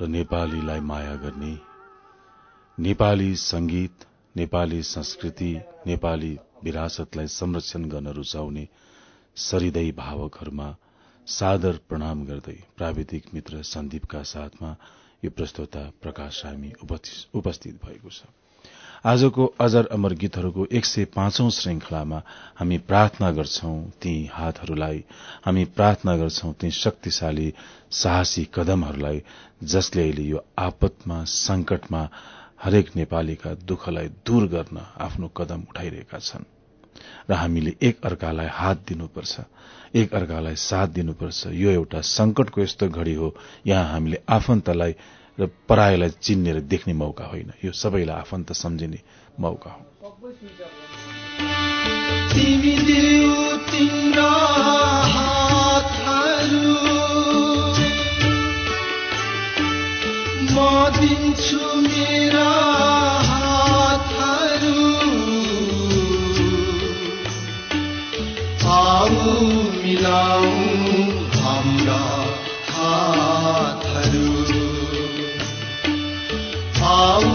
र नेपालीलाई माया गर्ने नेपाली संगीत नेपाली संस्कृति नेपाली विरासतलाई संरक्षण गर्न रुचाउने सरिदय भावकहरूमा सादर प्रणाम गर्दै प्राविधिक मित्र सन्दीपका साथमा यो प्रस्तोता प्रकाश हामी उपस्थित भएको छ। आजको अजर अमर गीतहरूको एक सय पाँचौं श्रृंखलामा हामी प्रार्थना गर्छौं ती हातहरूलाई हामी प्रार्थना गर्छौं ती शक्तिशाली साहसी कदमहरूलाई जसले अहिले यो आपतमा संकटमा हरेक नेपालीका दुःखलाई दूर गर्न आफ्नो कदम उठाइरहेका छन्। र हामीले एक अर्कालाई हात दिनुपर्छ एक अर्कालाई साथ दिनुपर्छ। यो एउटा संकटको यस्तो घड़ी हो। यहाँ हामीले आफन्तलाई र परायलाई चिन्ने र देख्ने मौका होइन। यो सबैलाई आफन्त सम्झिने मौका हो। आऊ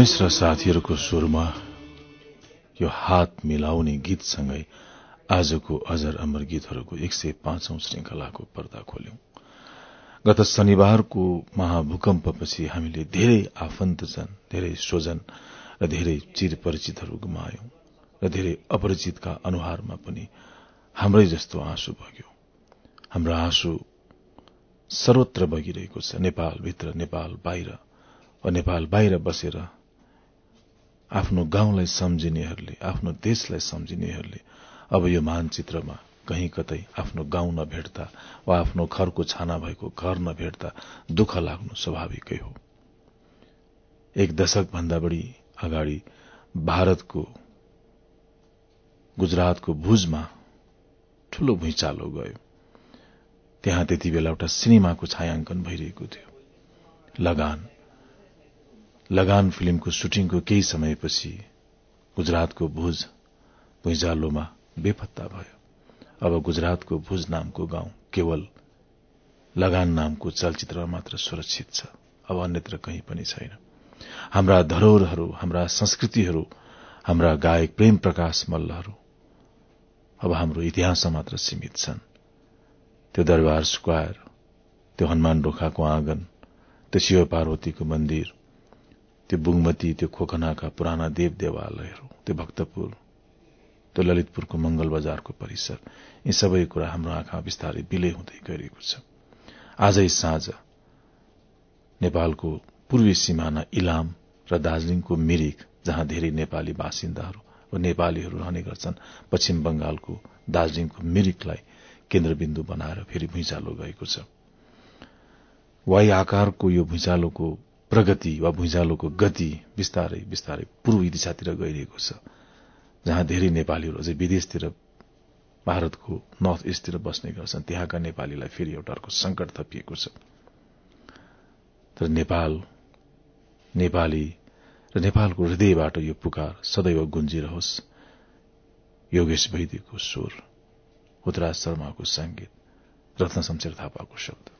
रामेश र साथीहरूको स्वरमा यो हात मिलाउने गीतसँगै आजको अजर अमर गीतहरूको एक सय पाँचौं श्रृंखलाको पर्दा खोल्यौं। गत शनिबारको महाभूकम्पपछि हामीले धेरै आफन्तजन धेरै स्वजन र धेरै चिर परिचितहरू गुमायौं र धेरै अपरिचितका अनुहारमा पनि हाम्रै जस्तो आँसु बग्यो। हाम्रो आँसु सर्वत्र बगिरहेको छ नेपालभित्र नेपाल बाहिर नेपाल बाहिर बसेर आफ्नो गाउँलाई सम्झिनेहरूले आफ्नो देशलाई सम्झिनेहरूले अब यो मानचित्रमा कहीँ कतै आफ्नो गाउँ नभेट्दा वा आफ्नो घरको छाना भएको घर नभेट्दा दुःख लाग्नु स्वाभाविकै हो। एक दशक भन्दा बढ़ी अगाडि भारतको गुजरातको भुजमा ठूलो भुइँचालो गयो। त्यहाँ त्यति बेला एउटा सिनेमाको छायाङ्कन भइरहेको थियो। लगान लगान फिल्मको सुटिङको केही समयपछि गुजरातको भुज भुइँचालोमा बेपत्ता भयो। अब गुजरातको भुज नामको गाउँ केवल लगान नामको चलचित्रमा मात्र सुरक्षित छ अब अन्यत्र कहीँ पनि छैन। हाम्रा धरोहरहरू हाम्रा संस्कृतिहरू हाम्रा गायक प्रेम प्रकाश मल्लहरू अब हाम्रो इतिहासमा मात्र सीमित छन्। त्यो दरबार स्क्वायर त्यो हनुमान ढोकाको आँगन त्यो शिव पार्वतीको मन्दिर त्यो बुङमती त्यो खोकनाका पुराना देव देवालयहरू त्यो भक्तपुर त्यो ललितपुरको मंगल बजारको परिसर यी सबै कुरा हाम्रो आँखा बिस्तारै विलय हुँदै गइरहेको छ। आजै साँझ नेपालको पूर्वी सिमाना इलाम र दार्जीलिङको मिरिक जहाँ धेरै नेपाली बासिन्दाहरू वा नेपालीहरू रहने गर्छन् पश्चिम बंगालको दार्जीलिङको मिरिकलाई केन्द्रबिन्दु बनाएर फेरि भुइँचालो गएको छ। वाई आकारको यो भुइँचालोको प्रगति वा भुइँचालोको गति बिस्तारै बिस्तारै पूर्वी दिशातिर गइरहेको छ जहाँ धेरै नेपालीहरू अझै विदेशतिर भारतको नर्थ इस्टतिर बस्ने गर्छन् त्यहाँका नेपालीलाई फेरि एउटा अर्को संकट थपिएको छ। तर नेपाल नेपाली र नेपालको हृदयबाट यो पुकार सदैव गुन्जिरहोस्। योगेश वैद्यको स्वर उत्तराज शर्माको संगीत रत्न शमशेर थापाको शब्द।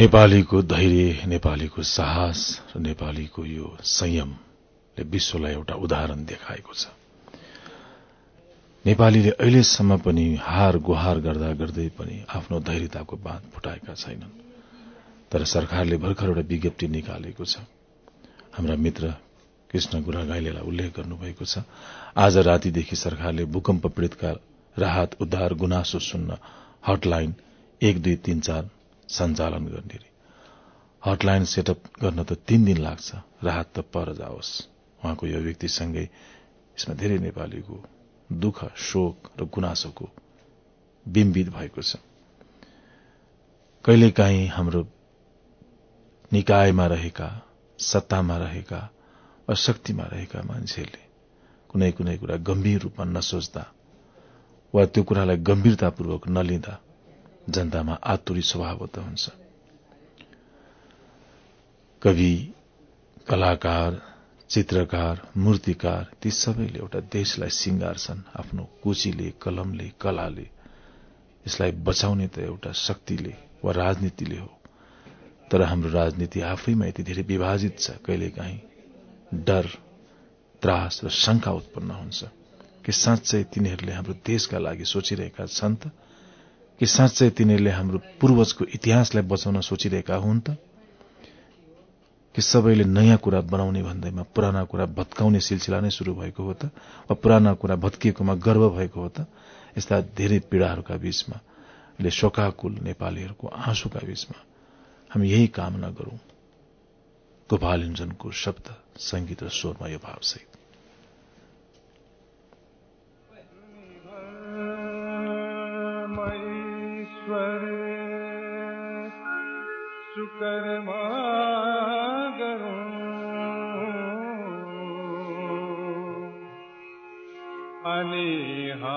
नेपालीको धैर्य नेपालीको साहस र नेपालीको यो संयमले विश्वलाई एउटा उदाहरण देखाएको छ। नेपालीले अहिलेसम्म पनि हार गुहार गर्दा गर्दै पनि आफ्नो धैर्यताको बाँध फुटाएका छैनन्। तर सरकारले भर्खर एउटा विज्ञप्ति निकालेको छ। हाम्रा मित्र कृष्ण गुरागाईलेलाई उल्लेख गर्नुभएको छ आज रातिदेखि सरकारले भूकम्प पीड़ितका राहत उद्धार गुनासो सुन्न हटलाइन एक दुई तीन चार सञ्चालन गर्ने हटलाइन सेटअप गर्न त तीन दिन लाग्छ। राहत त पर जाओस्। उहाँको यो व्यक्तिसँगै यसमा धेरै नेपालीको दुःख शोक र गुनासोको बिम्बित भएको छ। कहिलेकाहीँ हाम्रो निकायमा रहेका सत्तामा रहेका अशक्तिमा रहेका मान्छेहरूले कुनै कुनै कुरा गम्भीर रूपमा नसोच्दा वा त्यो कुरालाई गम्भीरतापूर्वक नलिँदा जनतामा आतुरी स्वभावत हुन्छ। कवि कलाकार चित्रकार मूर्तिकार ती सबैले एउटा देशलाई सिंगार्छन् आफ्नो कुचीले कलमले कलाले। यसलाई बचाउने त एउटा शक्तिले वा राजनीतिले हो। तर हाम्रो राजनीति आफैमा यति धेरै विभाजित छ कहिलेकाहीँ डर त्रास र शंका उत्पन्न हुन्छ। कि साँच्चै तिनीहरूले हाम्रो देशका लागि सोचिरहेका छन् त? कि साँच्चै तिनीहरूले हाम्रो पूर्वजको इतिहासलाई बचाउन सोचिरहेका हुन् त? कि सबैले नयाँ कुरा बनाउने भन्दैमा पुराना कुरा भत्काउने सिलसिला नै शुरू भएको हो त? वा पुराना कुरा भत्किएकोमा गर्व भएको हो त? यस्ता धेरै पीड़ाहरूका बीचमा ले शोकाकुल नेपालीहरूको आँसुका बीचमा हामी यही कामना गरौं। गोपाल इन्जनको शब्द संगीत र स्वरमा यो भावसहित। ईश्वर सुकर्मा करो अनेहा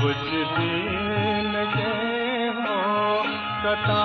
कुछ दिन हो कथा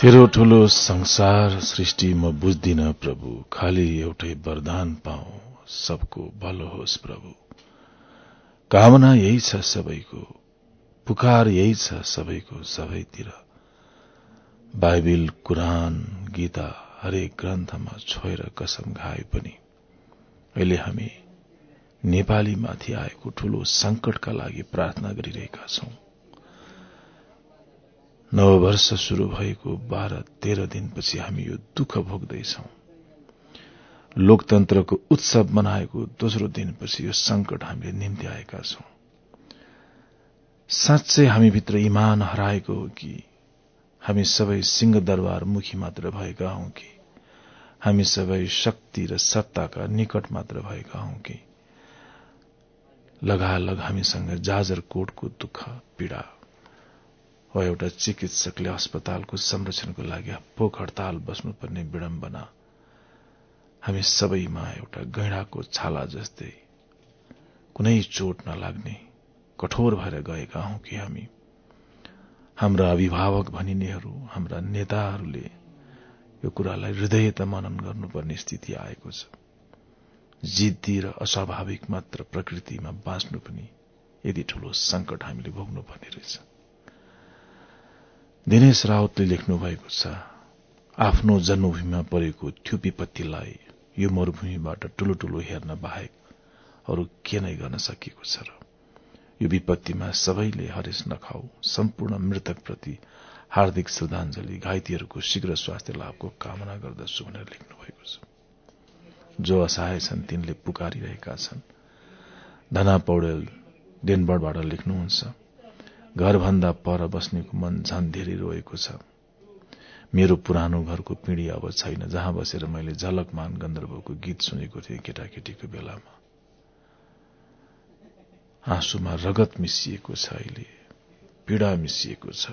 तेरो ठूलो संसार सृष्टि म बुझ्दिन प्रभु। खाली एउटै वरदान पाऊ। सबको भलो होस् प्रभु। कामना यही छ सबैको। पुकार यही छ सबैको सबैतिर। बाइबिल कुरान गीता हरेक ग्रन्थमा छोएर कसम खाए पनि अहिले हामी नेपालीमाथि आएको ठूलो संकटका लागि प्रार्थना गरिरहेका छौं। नववर्ष शुरू भएको बाह्र तेह्र दिनपछि हामी यो दुःख भोग्दैछौ। लोकतन्त्रको उत्सव मनाएको दोस्रो दिनपछि यो संकट हामीले निम्ति आएका छौं। साँच्चै हामीभित्र इमान हराएको हो कि? हामी सबै सिंहदरबार मुखी मात्र भएका हौ कि? हामी सबै शक्ति र सत्ताका निकट मात्र भएका हौ कि? लगालग हामीसँग जाजरकोटको दुःख पीड़ा वा एउटा चिकित्सकले अस्पतालको संरक्षणको लागि भोक हड़ताल बस्नुपर्ने विडम्बना। हामी सबैमा एउटा गैँडाको छाला जस्तै कुनै चोट नलाग्ने कठोर भएर गएका हौ कि हामी? हाम्रा अभिभावक भनिनेहरू हाम्रा नेताहरूले यो कुरालाई हृदयत मनन गर्नुपर्ने स्थिति आएको छ। जिद्दी र अस्वाभाविक मात्र प्रकृतिमा बाँच्नु पनि यदि ठूलो संकट हामीले भोग्नुपर्ने रहेछ। दिनेश राउतले लेख्नु भएको छ आफ्नो जन्मभूमिमा परेको त्यो विपत्तिलाई यो मरूभूमिबाट ठूलो ठूलो हेर्न बाहेक अरू के नै गर्न सकिएको छ र? यो विपत्तिमा सबैले हरेस नखाऊ सम्पूर्ण मृतकप्रति हार्दिक श्रद्धांजलि घाइतेहरूको शीघ्र स्वास्थ्य लाभको कामना गर्दछु भनेर लेख्नु भएको छ। जो असहाय छन् तिनले पुकारिरहेका छन्। धना पौडेल डेनबर्डबाट लेख्नुहुन्छ घरभन्दा पर बस्नेको मन झन धेरै रोएको छ। मेरो पुरानो घरको पिँढी अब छैन। जहाँ बसेर मैले झलकमान गन्धर्वको गीत सुनेको थिएँ केटाकेटीको बेलामा। आँसुमा रगत मिसिएको छ अहिले। पीड़ा मिसिएको छ।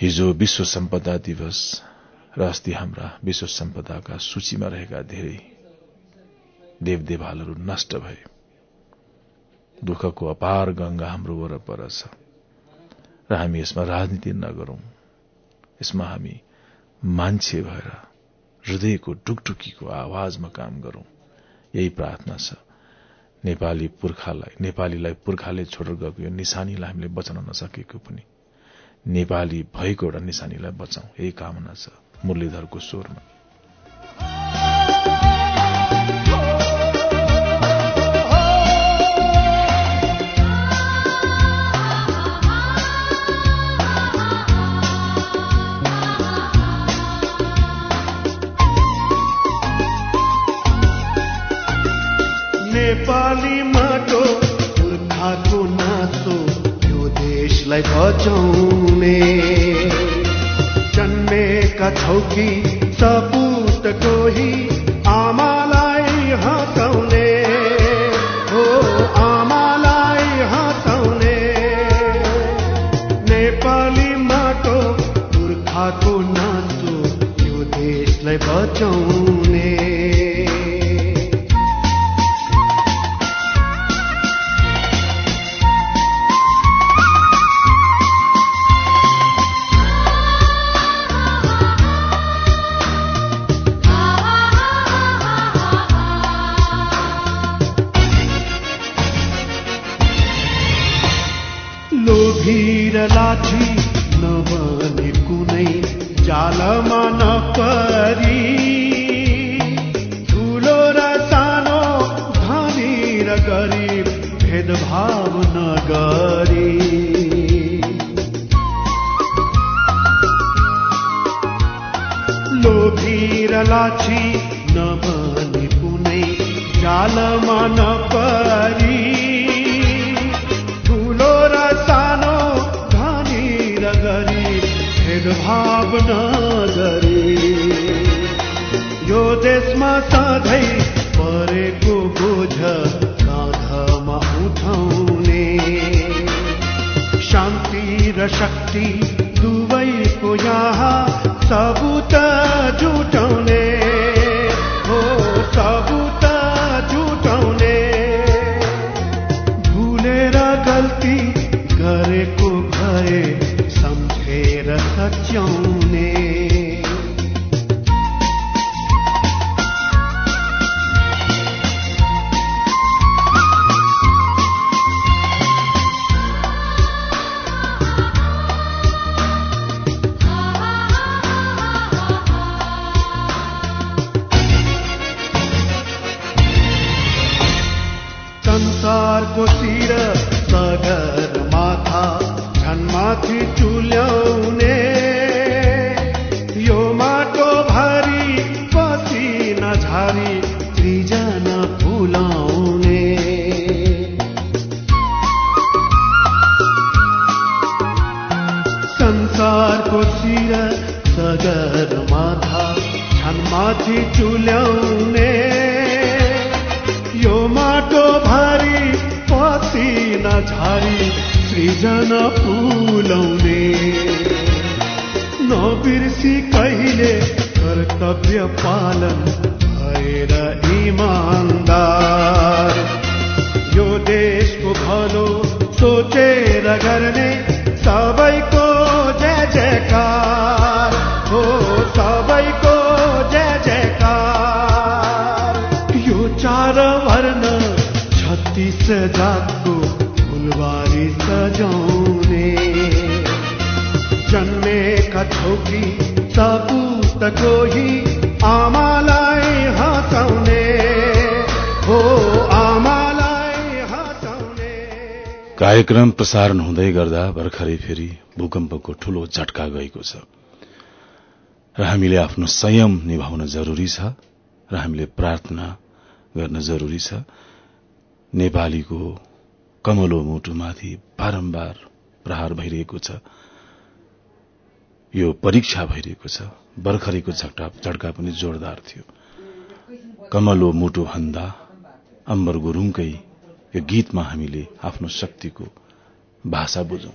हिजो विश्व सम्पदा दिवस र अस्ति हाम्रा विश्व सम्पदाका सूचीमा रहेका धेरै देवदेवालहरू नष्ट भए। दुःखको अपार गंगा हाम्रो वरपर छ। र हामी यसमा राजनीति नगरौं। यसमा हामी मान्छे भएर हृदयको टुकटुकीको आवाजमा काम गरौं। यही प्रार्थना छ। नेपाली पुर्खालाई नेपालीलाई पुर्खाले छोडेर गएको यो निशानीलाई हामीले बचाउन नसकेको पनि। नेपाली भएको एउटा निशानीलाई बचाउ यही कामना छ मुरलीधरको स्वरमा। देशलाई बचाउने जन्मेका छौ कि सपुत कोही आमालाई हँसाउने हो आमालाई हँसाउने नेपाली माटो पुर्खाको नाचो यो देशलाई बचाउने। लाठी नबने कुनै जालमा नपरी ठुलो र सानो धनी र गरिब भेदभाव नगरी यो देशमा सधैँ परेको बोझ काँधमा उठाउने शान्ति र शक्ति दुवैको यहाँ सबुत जुटाउने ঝাড়ি ত্রিজা कार्यक्रम प्रसारण हुँदै गर्दा भर्खरै फेरि भूकम्पको ठूलो झट्का गएको छ। र हामीले आफ्नो संयम निभाउन जरूरी छ र हामीले प्रार्थना गर्न जरूरी छ। नेपालीको कमलो मुटुमाथि बारम्बार प्रहार भइरहेको छ। यो परीक्षा भइरहेको छ। भर्खरैको झट्का झट्का पनि जोरदार थियो। कमलो मुटु भन्दा अम्बर गुरूङकै यो गीतमा हामीले आफ्नो शक्तिको भाषा बुझौं।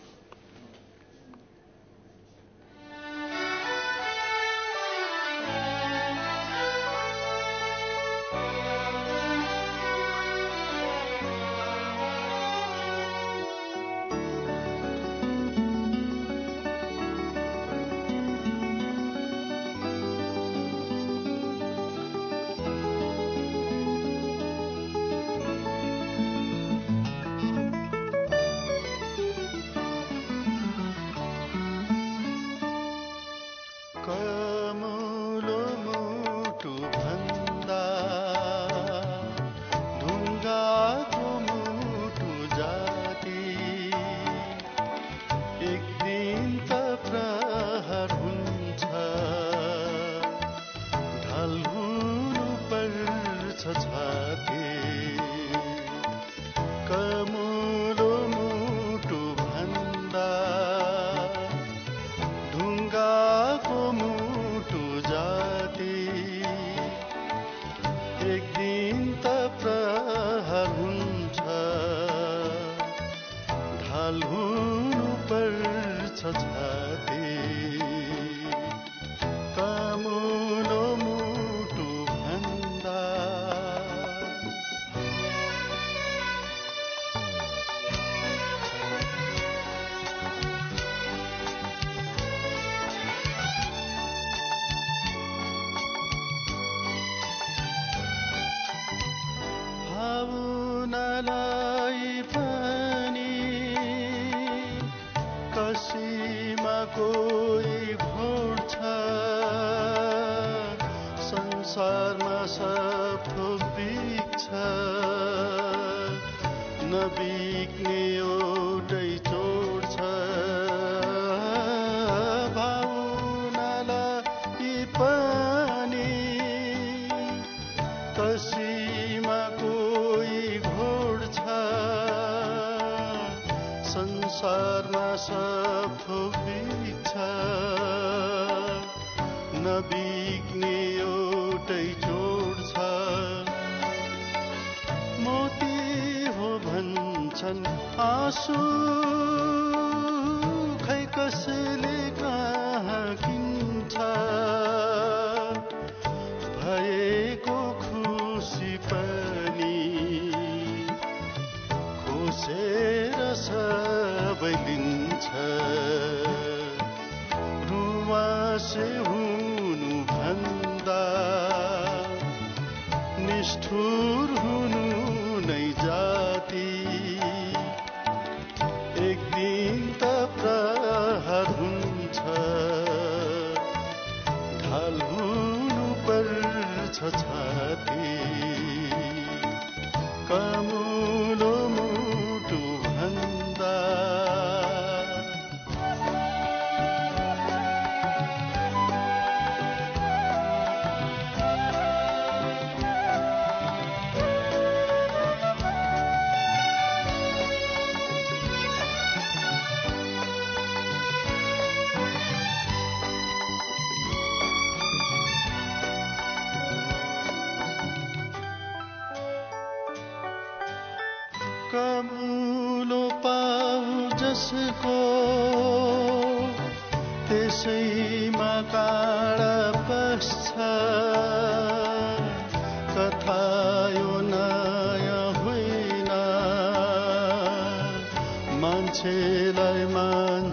ढाल हुनु पर्छ छाती।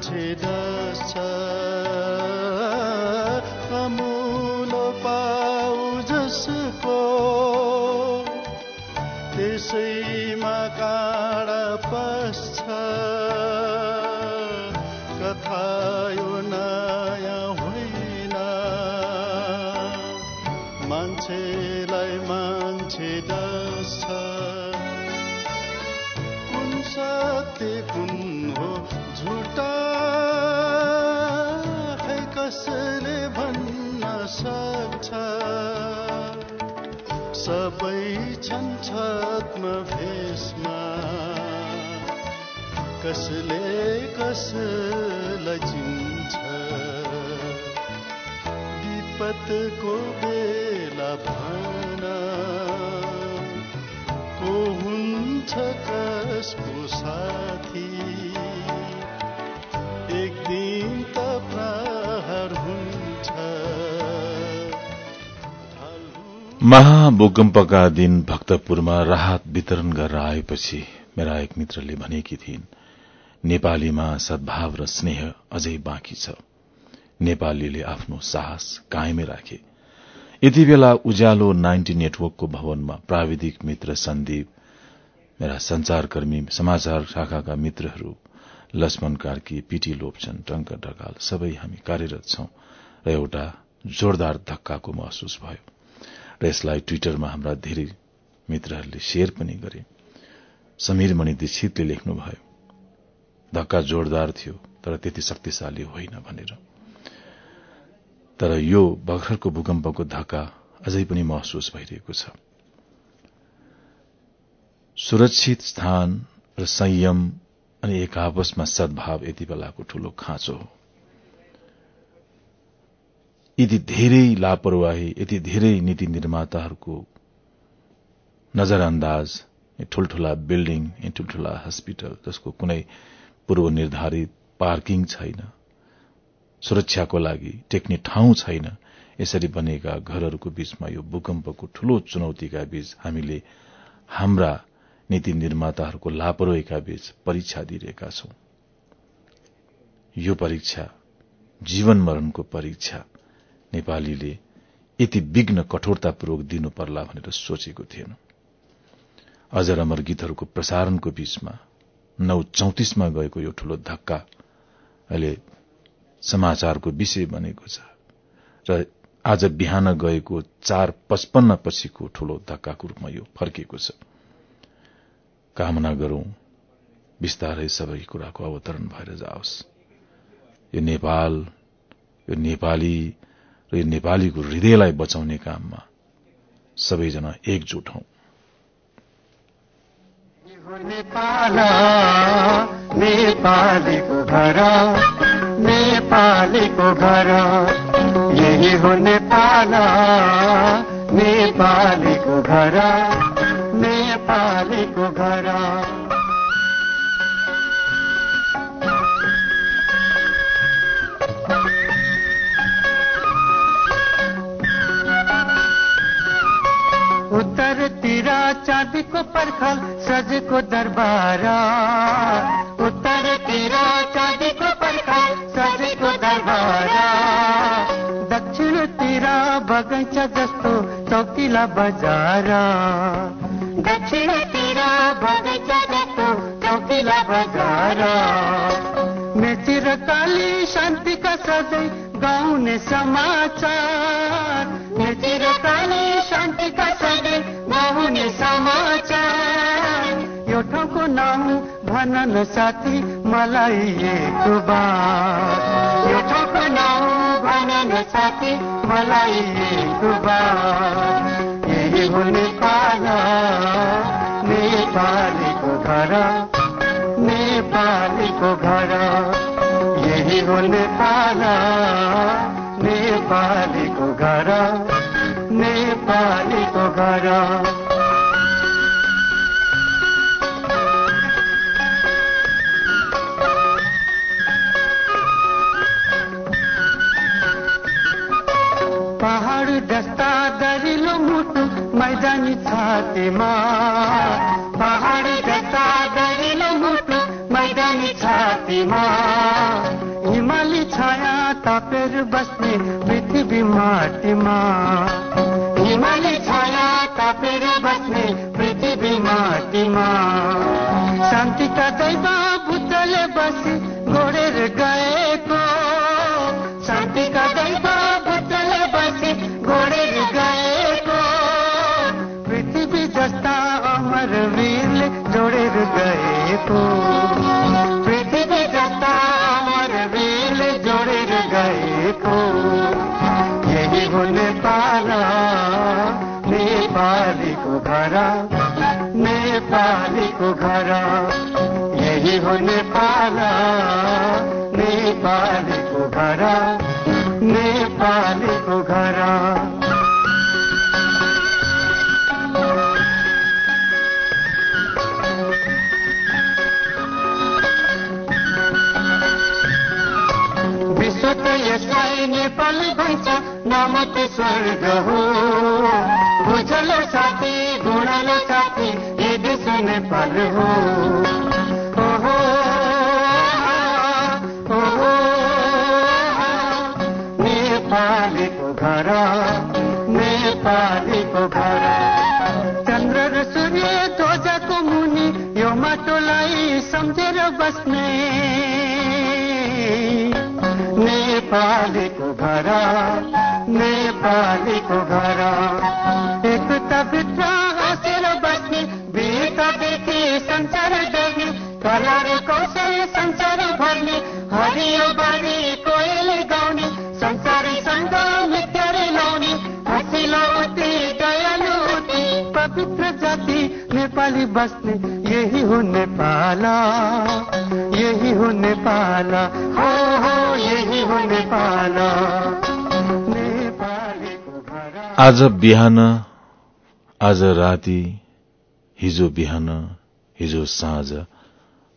मान्छे डस्छ भेषमा। कसले कसलाई चिन्छ विपतको बेला भन। को हुन्छ कसको साथी। महाभूकम्पका दिन भक्तपुरमा राहत वितरण गरेर आएपछि मेरा एक मित्रले भनेकी थिइन् नेपालीमा सद्भाव र स्नेह अझै बाँकी छ। नेपालीले आफ्नो साहस कायमै राखे। यति बेला उज्यालो नाइन्टी नेटवर्कको भवनमा प्राविधिक मित्र सन्दीप मेरा संचारकर्मी समाचार शाखाका मित्रहरू लक्ष्मण कार्की पीटी लोप्छन् टंक ढकाल सबै हामी कार्यरत छौं र एउटा जोरदार धक्काको महसुस भयो। र यसलाई ट्विटरमा हाम्रा धेरै मित्रहरूले शेयर पनि गरे। समीर मणि दीक्षितले लेख्नुभयो धक्का जोरदार थियो तर त्यति शक्तिशाली होइन भनेर। तर यो भर्खरको भूकम्पको धक्का अझै पनि महसुस भइरहेको छ। सुरक्षित स्थान र संयम अनि एक आपसमा सद्भाव यति बेलाको ठूलो खाँचो हो। यति धेरै लापरवाही यति धेरै नीति निर्माताहरूको नजरअन्दाज ठूल्ठूला बिल्डिङ ठूल्ठूला हस्पिटल जसको कुनै पूर्व निर्धारित पार्किङ छैन सुरक्षाको लागि टेक्ने ठाउँ छैन यसरी बनेका घरहरूको बीचमा यो भूकम्पको ठूलो चुनौतीका बीच हामीले हाम्रा नीति निर्माताहरूको लापरवाहीका बीच परीक्षा दिइरहेका छौं। यो परीक्षा जीवन मरणको परीक्षा नेपालीले यति विघ्न कठोरतापूर्वक दिनु पर्ला भनेर सोचेको थिएन। अजर अमर गीतहरूको प्रसारणको बीचमा नौ चौतिसमा गएको यो ठूलो धक्का अहिले समाचारको विषय बनेको छ र आज बिहान गएको चार पचपन्न पछिको ठूलो धक्काको रूपमा यो फर्किएको छ। कामना गरौं विस्तारै सबै कुराको अवतरण भएर जाओस्। यो नेपाल यो नेपाली र यो नेपालीको हृदयलाई बचाउने काममा सबैजना एकजुट हौ। नेपालीको घर नेपालीको घर। यही हो नेपाल नेपालीको घर नेपालीको घर। उत्तरतिर चाँदीको पर्खाल सजेको दरबार। उत्तरतिर चाँदीको पर्खाल सजेको दरबार। दक्षिणतिर बगैँचा जस्तो चौकिला बजार। दक्षिणतिर बगैँचा जस्तो चौकिला बजार। मेची र काली शान्तिका सधैँ गाउने समाचार। मेची र काली शान्तिका सधैँ गाउने समाचार यो ठाउँको नाम भन न साथी मलाई एक यो ठाउँको नाम भन न साथी मलाई एक यही हो नेपाल नेपालीको घर नेपालीको घर यही हो नेपाल नेपालीको घर नेपालीको घर पहाड जस्ता दरिलो मुटु मैदानी छातीमा। पहाड जस्ता दरिलो मुटु मैदानी छातीमा। तापेर बस्ने पृथ्वी माटीमा हिमाली छाया तापेर बस्ने पृथ्वी माटीमा शान्तिका दैव बुद्धले बसी गोडेर गएको शान्तिका दैव बुद्धले बसी गोडेर गएको पृथ्वी जस्ता अमर वीरले जोडेर गएको नेपालीको घर नेपालीको घर। यही हो नेपाल नेपालीको घर नेपालीको घर। विश्व त यसलाई नेपाल भन्छ। नाम त स्वर्ग हो। बुझल साथी गुणल साथी ये देश नेपाल हो। ओहो, नेपालीको घर सूर्य ध्वजाको मुनि यो माटोलाई बस्ने। नेपालीको घर नेपालीको घर। एकता भित्र हाँसेर बस्ने वीरतादेखि संसार देख्ने कला कौशल संसार भर्ने हरियो बारी नेपाली बस्ने यही हो नेपाल यही हो नेपाल हो हो यही हो नेपाल। आज बिहान आज राति हिजो बिहान हिजो साँझ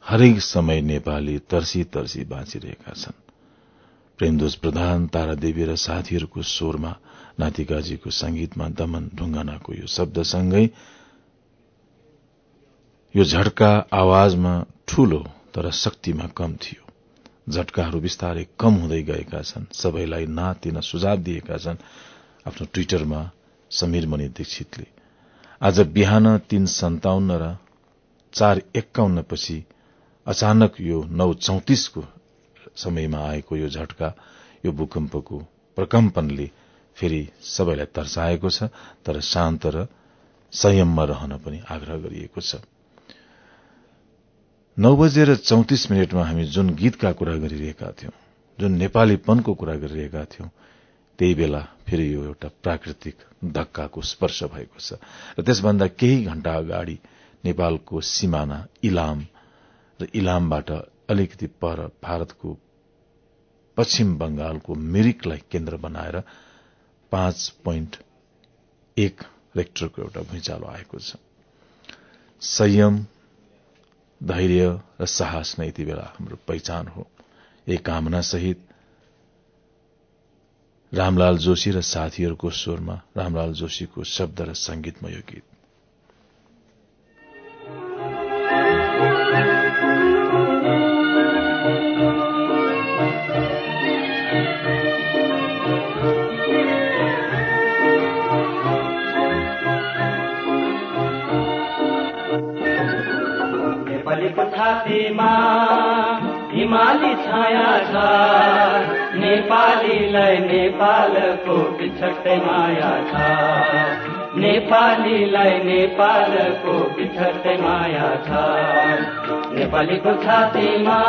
हरेक समय नेपाली तर्सी तर्सी बाँचिरहेका छन्। प्रेमदोष प्रधान तारादेवी र साथीहरूको स्वरमा नातिकाजीको संगीतमा दमन ढुङ्गानाको यो शब्दसँगै यो झट्का आवाजमा ठूलो तर शक्तिमा कम थियो। झट्काहरू बिस्तारै कम हुँदै गएका छन्। सबैलाई नात दिन सुझाव दिएका छन् आफ्नो ट्विटरमा समीर मणि दीक्षितले। आज बिहान तीन सन्ताउन्न र चार एक्काउन्न पछि अचानक यो नौ चौतिसको समयमा आएको यो झट्का यो भूकम्पको प्रकम्पनले फेरि सबैलाई तर्साएको छ तर शान्त र संयममा रहन पनि आग्रह गरिएको छ। नौ बजेर चौतिस मिनटमा हामी जुन गीतका कुरा गरिरहेका थियौं जुन नेपालीपनको कुरा गरिरहेका थियौं त्यही बेला फेरि यो एउटा प्राकृतिक धक्काको स्पर्श भएको छ। र त्यसभन्दा केही घण्टा अगाडि नेपालको सिमाना इलाम र इलामबाट अलिकति पर भारतको पश्चिम बंगालको मिरिकलाई केन्द्र बनाएर पाँच पोइन्ट एक रेक्टरको एउटा भुइँचालो आएको छ। संयम धैर्य र साहस नै यति बेला हाम्रो पहिचान हो। एक कामना सहित रामलाल जोशी र साथीहरूको स्वरमा रामलाल जोशीको शब्द र संगीतमा यो गीत। छातीमा हिमाली छाया छ। नेपालीलाई नेपालको बिछट्टै माया छ। नेपालीलाई नेपालको बिछट्टै माया छ। नेपालीको छातीमा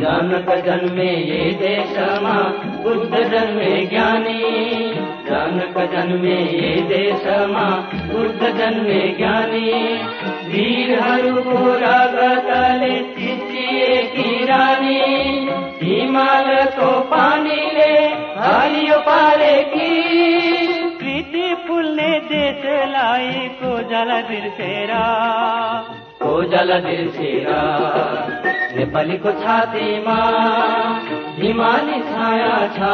जनक जन्मे ये देशमा बुद्ध जन्मे ज्ञानी। जनक जन्मे ये देशमा बुद्ध जन्मे ज्ञानी। वीरहरूको रगतले चिचिएकी को जल बिर्सेर। को जल बिर्सेर नेपालीको छातीमा हिमाली छाया छ।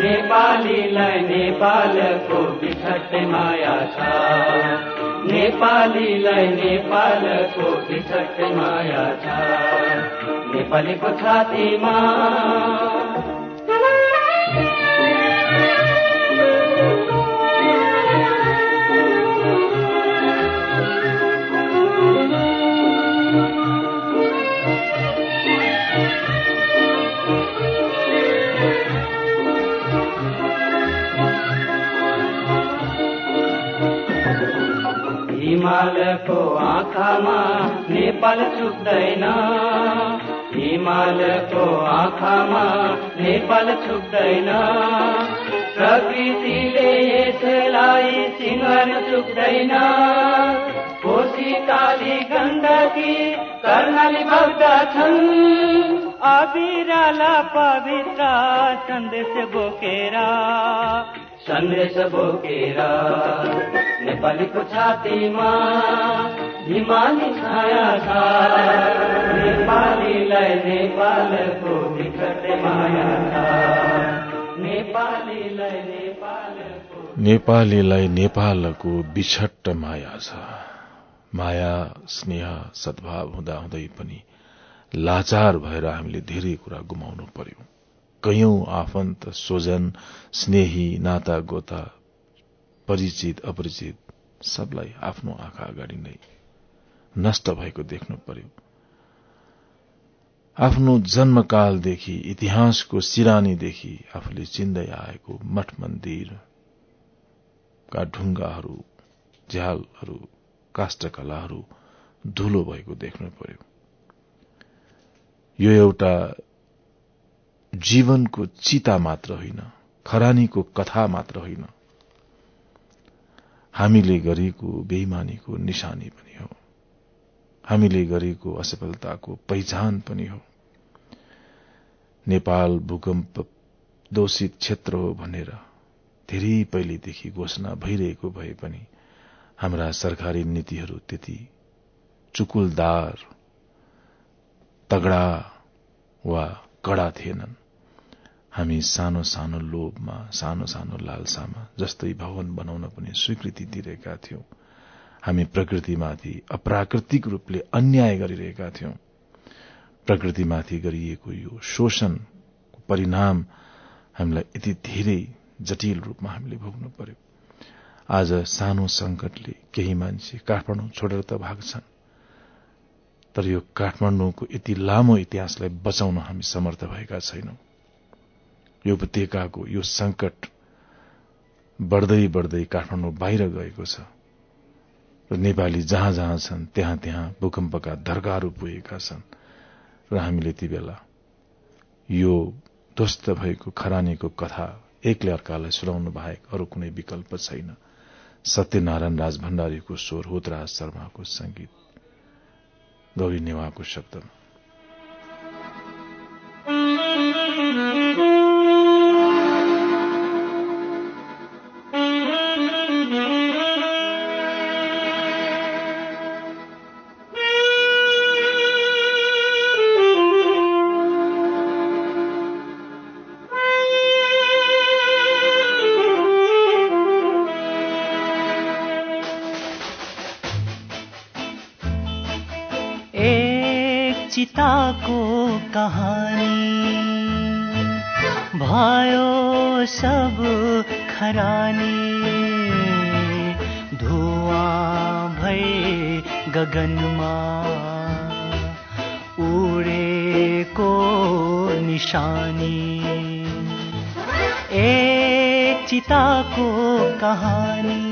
नेपालीलाई नेपालको बिछट्टै माया छ। नेपालीलाई नेपालको बिछट्टै माया छ। नेपालीको छातीमा हिमालको आँखामा नेपाल चुक्दैन हिमालको आँखामा नेपाल चुक्दैन प्रकृतिले यसलाई सिङ्गन चुक्दैन कोशी काली गण्डकी कर्णाली बग्दछन् अबिराला पवित्र सन्देश बोकेर सन्देश बोकेर नेपालीको छातीमा हिमाली छाया छ नेपालीलाई नेपालको विकटै माया छ नेपालीलाई नेपालको नेपालीलाई नेपालको बिछट्ट माया छ माया स्नेह सद्भाव हुँदा हुँदै पनि लाचार भएर हामीले धेरै कुरा गुमाउनु पर्यो। कैयौं आफन्त स्वजन स्नेही नाता गोता परिचित अपरिचित सबलाई आफ्नो आँखा अगाडि नै नष्ट भएको देख्नु पर्यो। आफ्नो जन्मकालदेखि इतिहासको सिरानीदेखि आफूले चिन्दै आएको मठ मन्दिरका ढुङ्गाहरू झ्यालहरू काष्ठकलाहरू धुलो भएको देख्नु पर्यो। यो एउटा जीवनको चिता मात्र होइन खरानीको कथा मात्र होइन। हामीले गरेको बेइमानीको निशानी पनि हो। हामीले गरेको असफलताको पहिचान पनि हो। नेपाल भूकम्प दोषित क्षेत्र हो भनेर धेरै पहिलेदेखि घोषणा भइरहेको भए पनि हाम्रा सरकारी नीतिहरू त्यति चुकुलदार तगडा वा कड़ा थिएनन्। हामी सानो सानो लोभमा सानो सानो लालसामा जस्तै भवन बनाउन पनि स्वीकृति दिइरहेका थियौं। हामी प्रकृतिमाथि अप्राकृतिक रूपले अन्याय गरिरहेका थियौं। प्रकृतिमाथि गरिएको यो शोषणको परिणाम हामीलाई यति धेरै जटिल रूपमा हामीले भोग्नु पर्यो। आज सानो संकटले केही मान्छे काठमाडौँ छोडेर त भाग्छन्। तर यो काठमाडौँको यति लामो इतिहासलाई बचाउन हामी समर्थ भएका छैनौं। यो उपत्यकाको यो संकट बढ्दै बढ्दै काठमाडौँ बाहिर गएको छ र नेपाली जहाँ जहाँ छन् त्यहाँ त्यहाँ भूकम्पका धर्काहरू पुगेका छन् र हामीले यति बेला यो ध्वस्त भएको खरानीको कथा एकले अर्कालाई सुनाउनु बाहेक अरू कुनै विकल्प छैन। सत्यनारायण राज भण्डारीको स्वर होतराज शर्माको संगीत गौरी नेवाको शब्दमा। चिताको कहानी। भयो सब खरानी। धुआं भए गगनमा। उडेको निशानी। एक चिताको कहानी।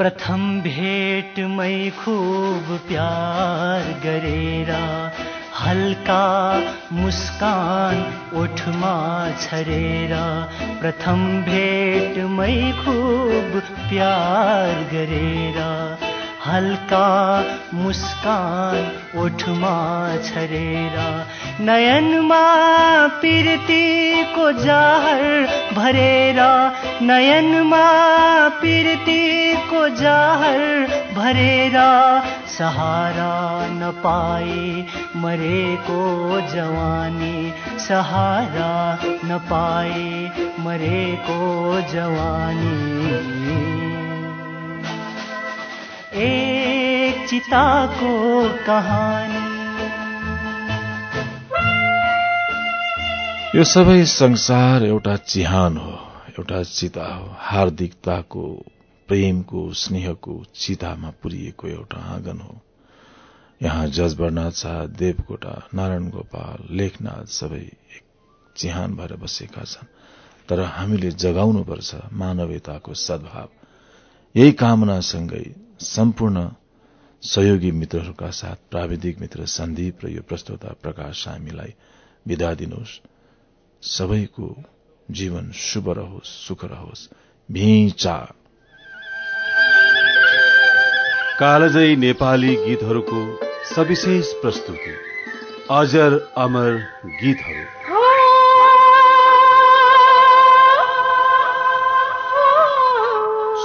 प्रथम भेटमै खूब प्यार गरेर हल्का मुस्कान ओठमा छरेर। प्रथम भेटमै खूब प्यार गरेर। हल्का मुस्कान ओठमा छरेर नयनमा पिरतीको जहर भरेर। नयनमा पिरतीको जहर भरेर। सहारा नपाए मरेको जवानी। सहारा नपाए मरेको जवानी। एक चिताको कहानी। यो सबै संसार एउटा चिहान हो एउटा चिता हो। हार्दिकताको प्रेमको स्नेहको चितामा पुरिएको एउटा आँगन हो। यहाँ जजबरनाथ शाह देवकोटा नारायण गोपाल लेखनाथ सबै एक चिहान भएर बसेका छन्। तर हामीले जगाउनुपर्छ मानवीयताको सद्भाव। यही कामनासँगै सम्पूर्ण सहयोगी मित्रहरूका साथ प्राविधिक मित्र सन्दीप र यो प्रस्तोता प्रकाश हामीलाई विदा दिनुहोस्। सबैको जीवन शुभ रहोस् सुख रहोस्। भिचा नेपाली गीतहरूको सविशेष प्रस्तुति। अजर अमर गीतहरू।